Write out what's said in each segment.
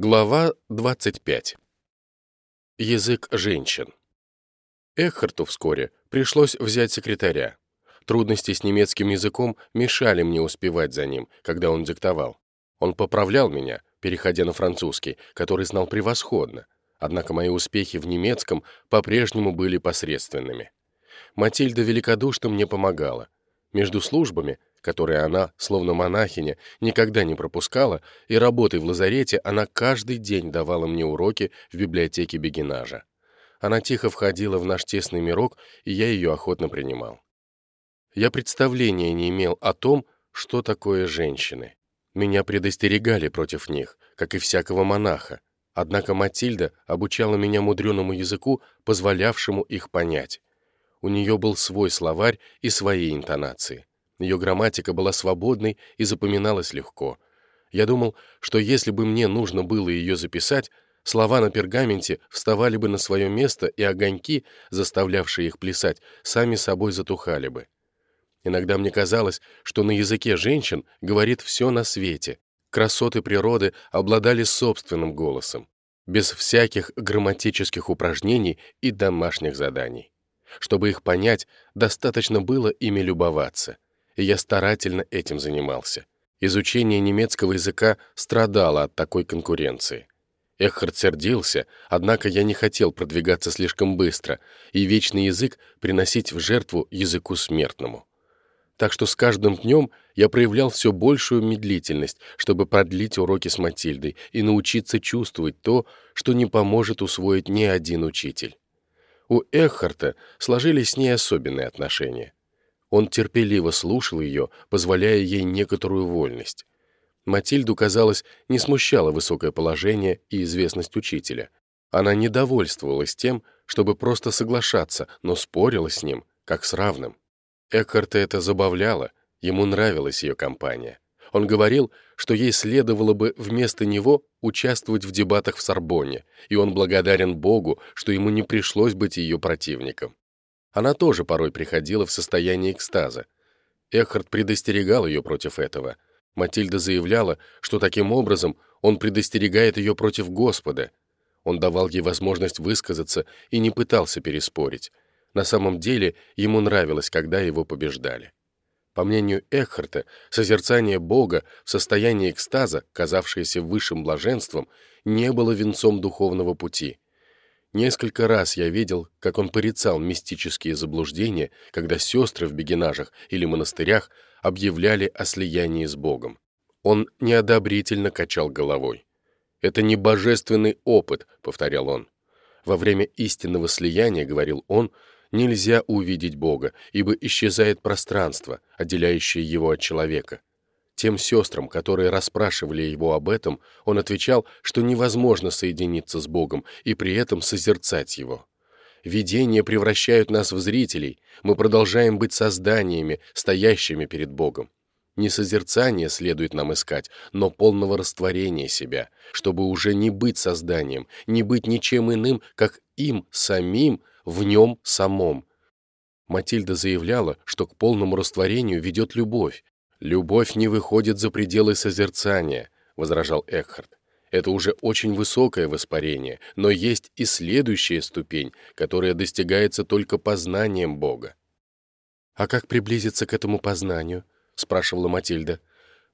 Глава 25. Язык женщин. Эхарту вскоре пришлось взять секретаря. Трудности с немецким языком мешали мне успевать за ним, когда он диктовал. Он поправлял меня, переходя на французский, который знал превосходно, однако мои успехи в немецком по-прежнему были посредственными. Матильда великодушно мне помогала. Между службами которые она, словно монахиня, никогда не пропускала, и работой в лазарете она каждый день давала мне уроки в библиотеке Бегинажа. Она тихо входила в наш тесный мирок, и я ее охотно принимал. Я представления не имел о том, что такое женщины. Меня предостерегали против них, как и всякого монаха, однако Матильда обучала меня мудреному языку, позволявшему их понять. У нее был свой словарь и свои интонации. Ее грамматика была свободной и запоминалась легко. Я думал, что если бы мне нужно было ее записать, слова на пергаменте вставали бы на свое место, и огоньки, заставлявшие их плясать, сами собой затухали бы. Иногда мне казалось, что на языке женщин говорит все на свете. Красоты природы обладали собственным голосом, без всяких грамматических упражнений и домашних заданий. Чтобы их понять, достаточно было ими любоваться — и я старательно этим занимался. Изучение немецкого языка страдало от такой конкуренции. Эхард сердился, однако я не хотел продвигаться слишком быстро и вечный язык приносить в жертву языку смертному. Так что с каждым днем я проявлял все большую медлительность, чтобы продлить уроки с Матильдой и научиться чувствовать то, что не поможет усвоить ни один учитель. У Эхарта сложились с ней особенные отношения. Он терпеливо слушал ее, позволяя ей некоторую вольность. Матильду, казалось, не смущало высокое положение и известность учителя. Она не довольствовалась тем, чтобы просто соглашаться, но спорила с ним, как с равным. Экхарта это забавляло, ему нравилась ее компания. Он говорил, что ей следовало бы вместо него участвовать в дебатах в Сорбонне, и он благодарен Богу, что ему не пришлось быть ее противником. Она тоже порой приходила в состояние экстаза. Эхард предостерегал ее против этого. Матильда заявляла, что таким образом он предостерегает ее против Господа. Он давал ей возможность высказаться и не пытался переспорить. На самом деле ему нравилось, когда его побеждали. По мнению Эхарта, созерцание Бога в состоянии экстаза, казавшееся высшим блаженством, не было венцом духовного пути — Несколько раз я видел, как он порицал мистические заблуждения, когда сестры в бегинажах или монастырях объявляли о слиянии с Богом. Он неодобрительно качал головой. «Это не божественный опыт», — повторял он. «Во время истинного слияния, — говорил он, — нельзя увидеть Бога, ибо исчезает пространство, отделяющее его от человека. Тем сестрам, которые расспрашивали его об этом, он отвечал, что невозможно соединиться с Богом и при этом созерцать Его. Видения превращают нас в зрителей, мы продолжаем быть созданиями, стоящими перед Богом. Не созерцание следует нам искать, но полного растворения себя, чтобы уже не быть созданием, не быть ничем иным, как им самим, в нем самом. Матильда заявляла, что к полному растворению ведет любовь, «Любовь не выходит за пределы созерцания», — возражал Экхард. «Это уже очень высокое воспарение, но есть и следующая ступень, которая достигается только познанием Бога». «А как приблизиться к этому познанию?» — спрашивала Матильда.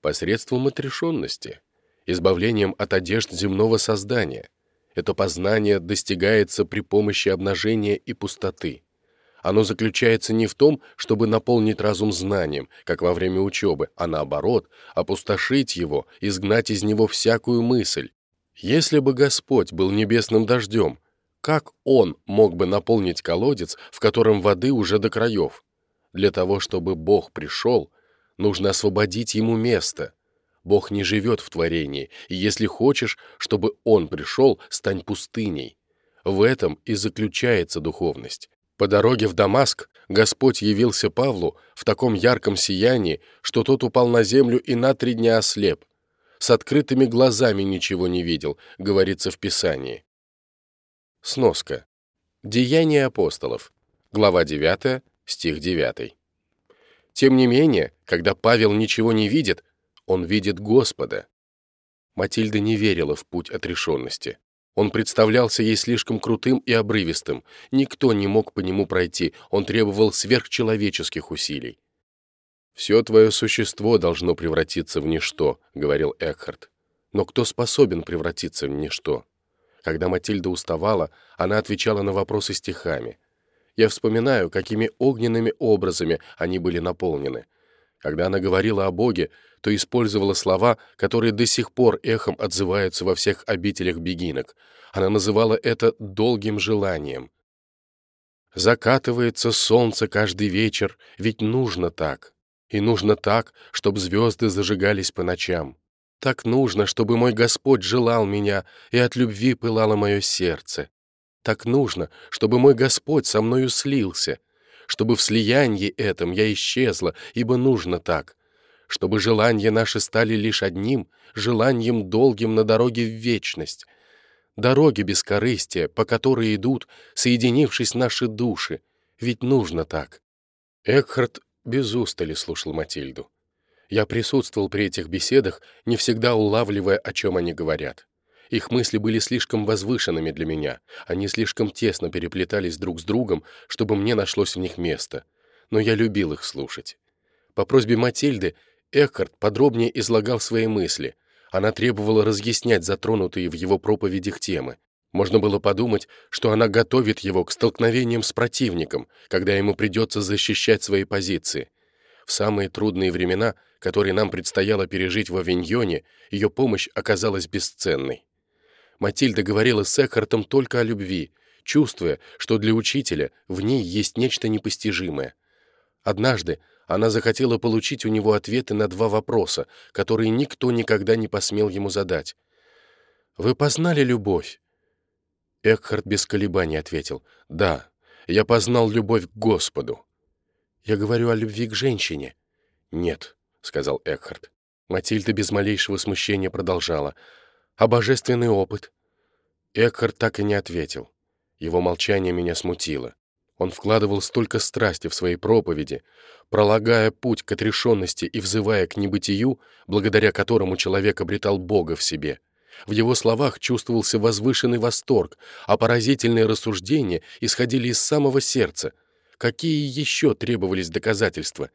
«Посредством отрешенности, избавлением от одежд земного создания. Это познание достигается при помощи обнажения и пустоты». Оно заключается не в том, чтобы наполнить разум знанием, как во время учебы, а наоборот, опустошить его, изгнать из него всякую мысль. Если бы Господь был небесным дождем, как Он мог бы наполнить колодец, в котором воды уже до краев? Для того, чтобы Бог пришел, нужно освободить Ему место. Бог не живет в творении, и если хочешь, чтобы Он пришел, стань пустыней. В этом и заключается духовность. По дороге в Дамаск Господь явился Павлу в таком ярком сиянии, что тот упал на землю и на три дня ослеп. С открытыми глазами ничего не видел, говорится в Писании. Сноска. Деяния апостолов. Глава 9, стих 9. Тем не менее, когда Павел ничего не видит, он видит Господа. Матильда не верила в путь отрешенности. Он представлялся ей слишком крутым и обрывистым. Никто не мог по нему пройти, он требовал сверхчеловеческих усилий. «Все твое существо должно превратиться в ничто», — говорил Экхард. «Но кто способен превратиться в ничто?» Когда Матильда уставала, она отвечала на вопросы стихами. Я вспоминаю, какими огненными образами они были наполнены. Когда она говорила о Боге, то использовала слова, которые до сих пор эхом отзываются во всех обителях бегинок. Она называла это «долгим желанием». «Закатывается солнце каждый вечер, ведь нужно так. И нужно так, чтобы звезды зажигались по ночам. Так нужно, чтобы мой Господь желал меня, и от любви пылало мое сердце. Так нужно, чтобы мой Господь со мною слился, чтобы в слиянии этом я исчезла, ибо нужно так чтобы желания наши стали лишь одним, желанием долгим на дороге в вечность. Дороги бескорыстия, по которой идут, соединившись наши души. Ведь нужно так. Экхард без устали слушал Матильду. Я присутствовал при этих беседах, не всегда улавливая, о чем они говорят. Их мысли были слишком возвышенными для меня, они слишком тесно переплетались друг с другом, чтобы мне нашлось в них место. Но я любил их слушать. По просьбе Матильды Экхард подробнее излагал свои мысли. Она требовала разъяснять затронутые в его проповедях темы. Можно было подумать, что она готовит его к столкновениям с противником, когда ему придется защищать свои позиции. В самые трудные времена, которые нам предстояло пережить в Авиньоне, ее помощь оказалась бесценной. Матильда говорила с Экхартом только о любви, чувствуя, что для учителя в ней есть нечто непостижимое. Однажды она захотела получить у него ответы на два вопроса, которые никто никогда не посмел ему задать. «Вы познали любовь?» Экхард без колебаний ответил. «Да, я познал любовь к Господу». «Я говорю о любви к женщине». «Нет», — сказал Экхард. Матильда без малейшего смущения продолжала. «А божественный опыт?» Экхард так и не ответил. Его молчание меня смутило. Он вкладывал столько страсти в свои проповеди, пролагая путь к отрешенности и взывая к небытию, благодаря которому человек обретал Бога в себе. В его словах чувствовался возвышенный восторг, а поразительные рассуждения исходили из самого сердца. Какие еще требовались доказательства?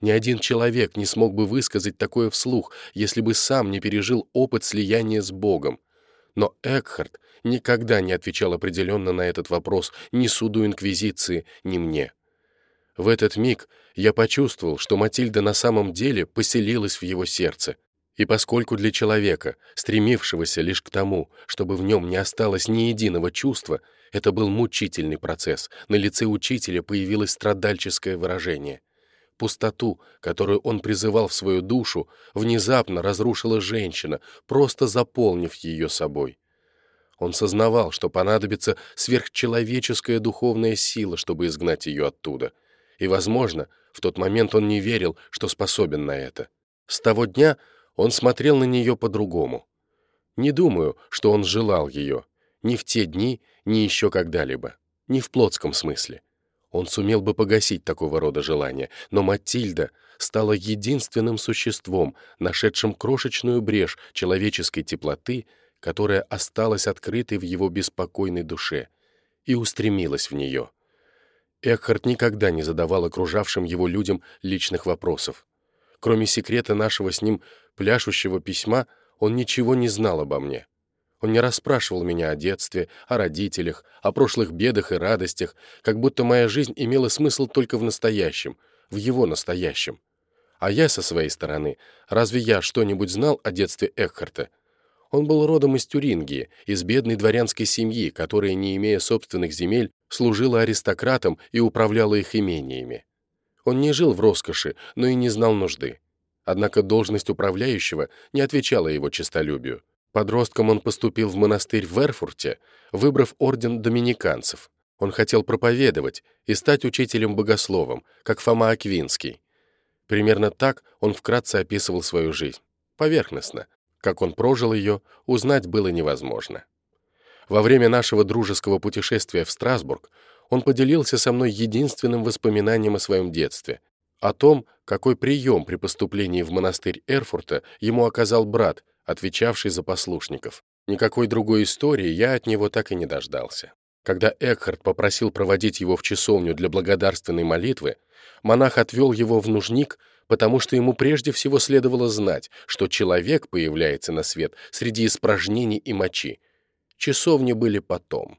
Ни один человек не смог бы высказать такое вслух, если бы сам не пережил опыт слияния с Богом. Но Экхард никогда не отвечал определенно на этот вопрос ни суду Инквизиции, ни мне. В этот миг я почувствовал, что Матильда на самом деле поселилась в его сердце. И поскольку для человека, стремившегося лишь к тому, чтобы в нем не осталось ни единого чувства, это был мучительный процесс, на лице учителя появилось страдальческое выражение. Пустоту, которую он призывал в свою душу, внезапно разрушила женщина, просто заполнив ее собой. Он сознавал, что понадобится сверхчеловеческая духовная сила, чтобы изгнать ее оттуда. И, возможно, в тот момент он не верил, что способен на это. С того дня он смотрел на нее по-другому. Не думаю, что он желал ее. Ни в те дни, ни еще когда-либо. Ни в плотском смысле. Он сумел бы погасить такого рода желания, но Матильда стала единственным существом, нашедшим крошечную брешь человеческой теплоты, которая осталась открытой в его беспокойной душе, и устремилась в нее. Экхард никогда не задавал окружавшим его людям личных вопросов. Кроме секрета нашего с ним пляшущего письма, он ничего не знал обо мне. Он не расспрашивал меня о детстве, о родителях, о прошлых бедах и радостях, как будто моя жизнь имела смысл только в настоящем, в его настоящем. А я, со своей стороны, разве я что-нибудь знал о детстве Экхарта? Он был родом из Тюрингии, из бедной дворянской семьи, которая, не имея собственных земель, служила аристократам и управляла их имениями. Он не жил в роскоши, но и не знал нужды. Однако должность управляющего не отвечала его честолюбию. Подростком он поступил в монастырь в Эрфурте, выбрав орден доминиканцев. Он хотел проповедовать и стать учителем-богословом, как Фома Аквинский. Примерно так он вкратце описывал свою жизнь. Поверхностно, как он прожил ее, узнать было невозможно. Во время нашего дружеского путешествия в Страсбург он поделился со мной единственным воспоминанием о своем детстве, о том, какой прием при поступлении в монастырь Эрфурта ему оказал брат, отвечавший за послушников. Никакой другой истории я от него так и не дождался. Когда Экхард попросил проводить его в часовню для благодарственной молитвы, монах отвел его в нужник, потому что ему прежде всего следовало знать, что человек появляется на свет среди испражнений и мочи. Часовни были потом.